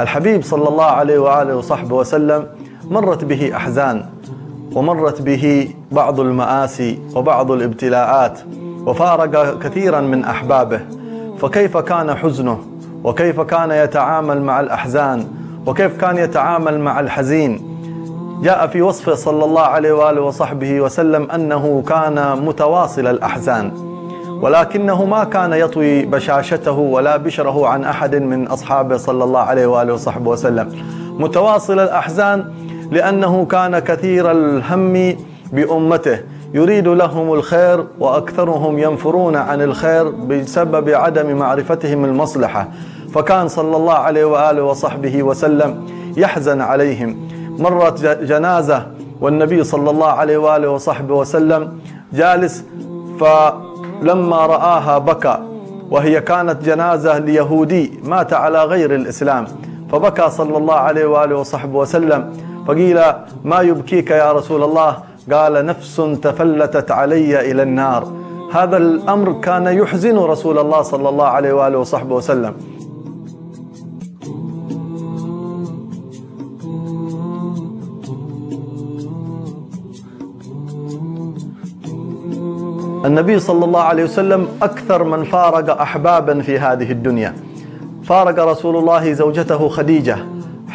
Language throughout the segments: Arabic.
الحبيب صلى الله عليه وآله وصحبه وسلم مرت به أحزان ومرت به بعض المآسي وبعض الابتلاءات وفارق كثيرا من أحبابه فكيف كان حزنه؟ وكيف كان يتعامل مع الأحزان؟ وكيف كان يتعامل مع الحزين؟ جاء في وصفه صلى الله عليه وآله وصحبه وسلم أنه كان متواصل الأحزان. ولكنه ما كان يطوي بشاشته ولا بشره عن أحد من أصحابه صلى الله عليه وآله وصحبه وسلم. متواصل الأحزان لأنه كان كثير الهم بأمته. يريد لهم الخير وأكثرهم ينفرون عن الخير بسبب عدم معرفتهم المصلحة. فكان صلى الله عليه وآله وصحبه وسلم يحزن عليهم. مرت جنازة والنبي صلى الله عليه وآله وصحبه وسلم جالس فلما رآها بكى وهي كانت جنازة ليهودي مات على غير الإسلام. فبكى صلى الله عليه وآله وصحبه وسلم. فقيل ما يبكيك يا رسول الله؟ قال نفس تفلتت علي إلى النار. هذا الأمر كان يحزن رسول الله صلى الله عليه وآله وصحبه وسلم. النبي صلى الله عليه وسلم أكثر من فارق أحبابا في هذه الدنيا. فارق رسول الله زوجته خديجة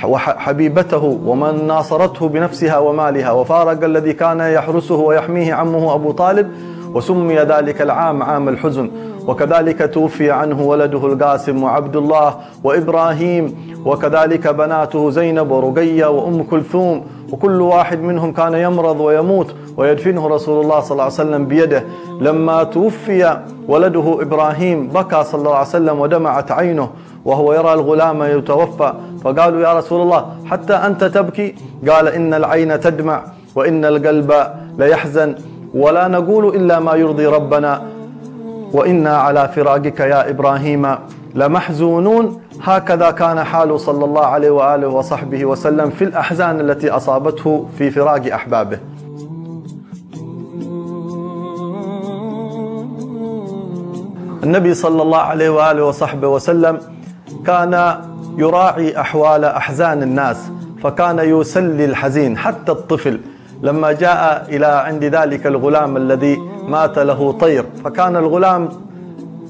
وحبيبته ومن ناصرته بنفسها ومالها. وفارق الذي كان يحرسه ويحميه عمه أبو طالب وسمي ذلك العام عام الحزن. وكذلك توفي عنه ولده القاسم وعبد الله وإبراهيم وكذلك بناته زينب ورقية وأم كلثوم وكل واحد منهم كان يمرض ويموت ويدفنه رسول الله صلى الله عليه وسلم بيده. لما توفي ولده إبراهيم بكى صلى الله عليه وسلم ودمعت عينه وهو يرى الغلام يتوفى. فقالوا يا رسول الله حتى أنت تبكي؟ قال إن العين تدمع وإن القلب ليحزن ولا نقول إلا ما يرضي ربنا. وإنا على فراقك يا إبراهيم لمحزونون. هكذا كان حال صلى الله عليه وآله وصحبه وسلم في الأحزان التي أصابته في فراق أحبابه. النبي صلى الله عليه وآله وصحبه وسلم كان يراعي أحوال أحزان الناس فكان يسلي الحزين حتى الطفل. لما جاء إلى عند ذلك الغلام الذي مات له طير فكان الغلام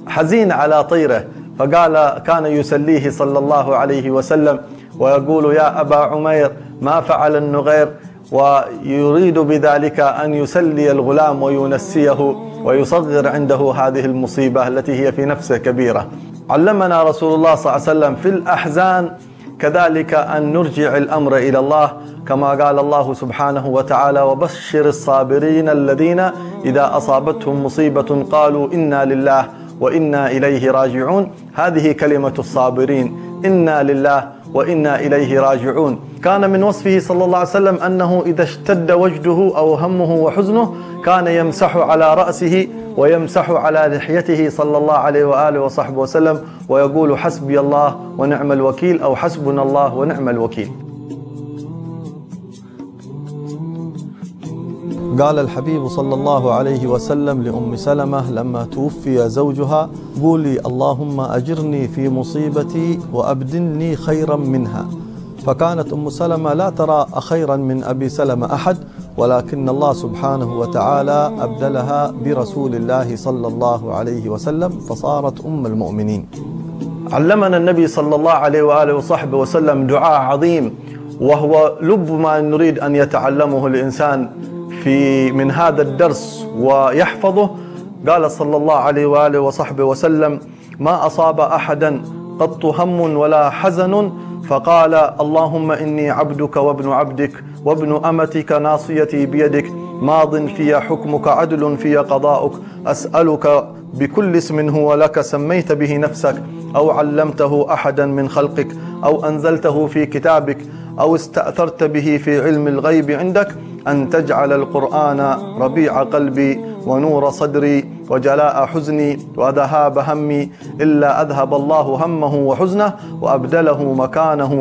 حزين على طيره فقال كان يسليه صلى الله عليه وسلم ويقول يا أبا عمير ما فعل النغير؟ ويريد بذلك أن يسلي الغلام وينسيه ويصغر عنده هذه المصيبة التي هي في نفسه كبيرة. علمنا رسول الله صلى الله عليه وسلم في الأحزان كذلك أن نرجع الأمر إلى الله كما قال الله سبحانه وتعالى وبشر الصابرين الذين إذا أصابتهم مصيبة قالوا إنا لله وإنا إليه راجعون. هذه كلمة الصابرين إنا لله وإنا إليه راجعون. كان من وصفه صلى الله عليه وسلم أنه إذا اشتد وجده أو همه وحزنه كان يمسح على رأسه ويمسح على لحيته صلى الله عليه وآله وصحبه وسلم ويقول حسبي الله ونعم الوكيل أو حسبنا الله ونعم الوكيل. قال الحبيب صلى الله عليه وسلم لأم سلمة لما توفي زوجها قولي اللهم أجرني في مصيبتي وأبدلني خيرا منها. فكانت أم سلمة لا ترى خيرا من أبي سلمة أحد ولكن الله سبحانه وتعالى أبدلها برسول الله صلى الله عليه وسلم فصارت أم المؤمنين. علمنا النبي صلى الله عليه وآله وصحبه وسلم دعاء عظيم وهو لب ما نريد أن يتعلمه الإنسان في من هذا الدرس ويحفظه. قال صلى الله عليه وآله وصحبه وسلم ما أصاب أحدا قط هم ولا حزن فقال اللهم إني عبدك وابن عبدك وابن أمتك ناصيتي بيدك. ماض في حكمك عدل في قضاؤك. أسألك بكل اسم هو لك سميت به نفسك. أو علمته أحدا من خلقك أو أنزلته في كتابك أو استأثرت به في علم الغيب عندك. أن تجعل القرآن ربيع قلبي ونور صدري وجلاء حزني وذهاب همي إلا أذهب الله همه وحزنه وأبدله مكانه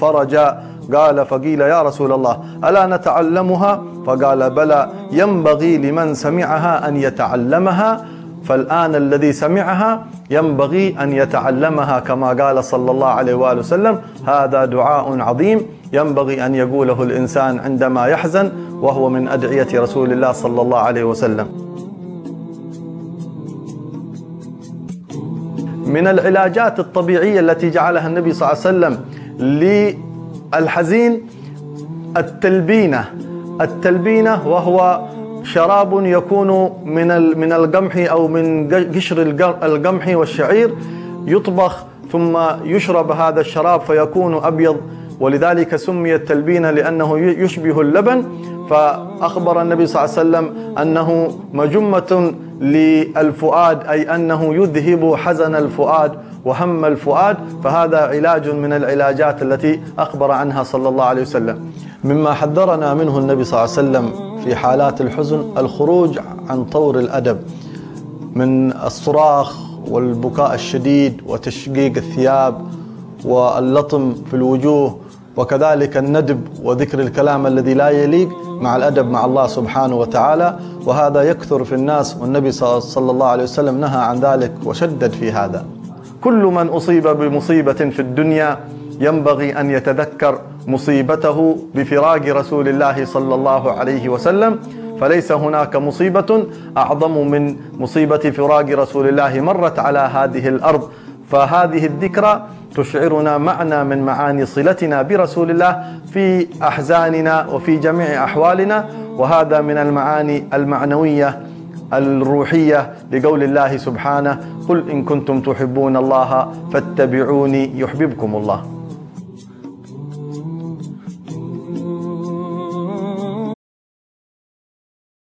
فرجا. قال فقيل يا رسول الله ألا نتعلمها؟ فقال بلى ينبغي لمن سمعها أن يتعلمها. فالآن الذي سمعها ينبغي أن يتعلمها كما قال صلى الله عليه وآله وسلم هذا دعاء عظيم. ينبغي أن يقوله الإنسان عندما يحزن وهو من أدعية رسول الله صلى الله عليه وسلم. من العلاجات الطبيعية التي جعلها النبي صلى الله عليه وسلم للحزين التلبينة. التلبينة وهو شراب يكون من من القمح أو من قشر القمح والشعير يطبخ ثم يشرب هذا الشراب فيكون أبيض ولذلك سمي التلبينه لأنه يشبه اللبن. فأخبر النبي صلى الله عليه وسلم أنه مجمة للفؤاد أي أنه يذهب حزن الفؤاد وهم الفؤاد. فهذا علاج من العلاجات التي أخبر عنها صلى الله عليه وسلم. مما حذرنا منه النبي صلى الله عليه وسلم في حالات الحزن الخروج عن طور الأدب من الصراخ والبكاء الشديد وتشقيق الثياب واللطم في الوجوه وكذلك الندب وذكر الكلام الذي لا يليق مع الأدب مع الله سبحانه وتعالى وهذا يكثر في الناس والنبي صلى الله عليه وسلم نهى عن ذلك وشدد في هذا. كل من أصيب بمصيبة في الدنيا ينبغي أن يتذكر مصيبته بفراق رسول الله صلى الله عليه وسلم فليس هناك مصيبة أعظم من مصيبة فراق رسول الله مرت على هذه الأرض. فهذه الذكرى تشعرنا معنى من معاني صلتنا برسول الله في أحزاننا وفي جميع أحوالنا وهذا من المعاني المعنوية الروحية لقول الله سبحانه قل إن كنتم تحبون الله فاتبعوني يحببكم الله.